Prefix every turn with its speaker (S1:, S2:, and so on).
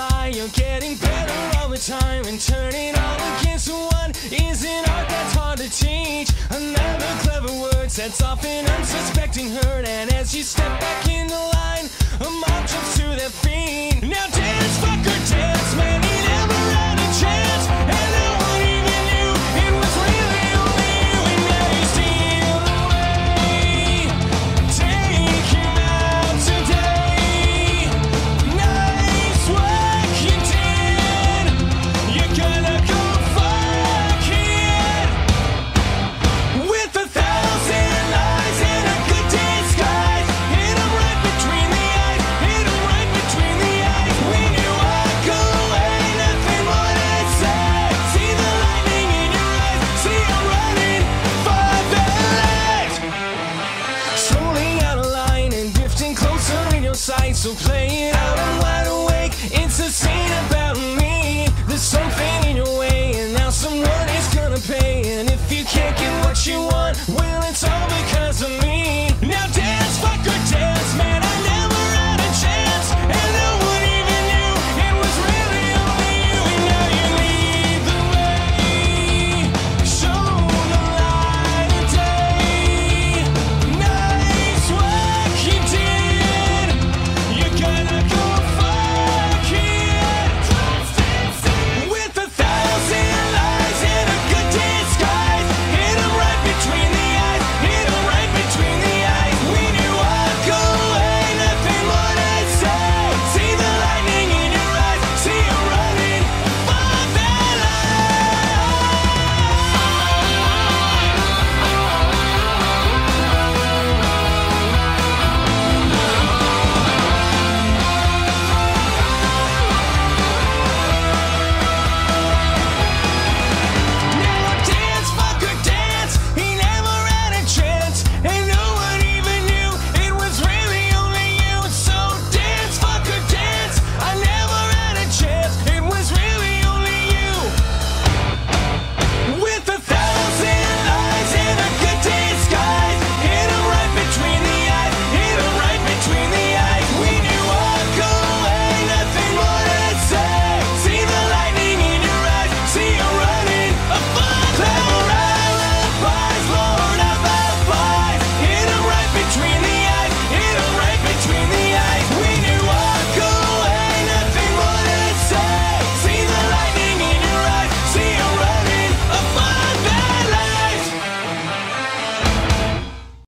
S1: lie, you're getting better all the time. And turning all against one is an art that's hard to teach. Another clever word sets off an unsuspecting hurt And as you step back in the line, a mob jumps to their feet. it out.